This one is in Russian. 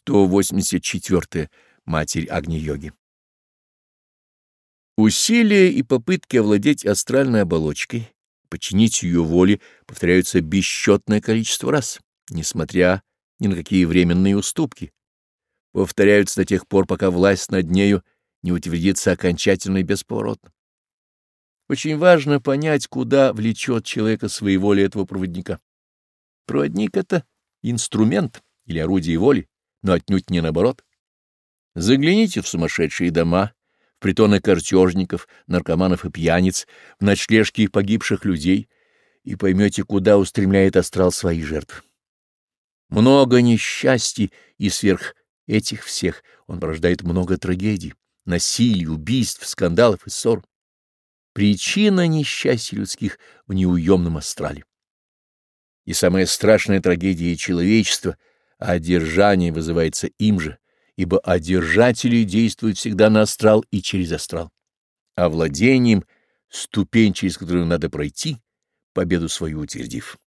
184 Матерь Агни-йоги. Усилия и попытки овладеть астральной оболочкой, подчинить ее воле, повторяются бесчетное количество раз, несмотря ни на какие временные уступки. Повторяются до тех пор, пока власть над нею не утвердится окончательно и бесповоротно. Очень важно понять, куда влечет человека своей воли этого проводника. Проводник — это инструмент или орудие воли, но отнюдь не наоборот. Загляните в сумасшедшие дома, в притоны картежников, наркоманов и пьяниц, в ночлежки погибших людей и поймете, куда устремляет астрал своих жертв. Много несчастий и сверх этих всех он порождает много трагедий, насилий, убийств, скандалов и ссор. Причина несчастья людских в неуемном астрале. И самая страшная трагедия человечества — Одержание вызывается им же, ибо одержатели действуют всегда на астрал и через астрал. а владением ступень, через которую надо пройти, победу свою утвердив.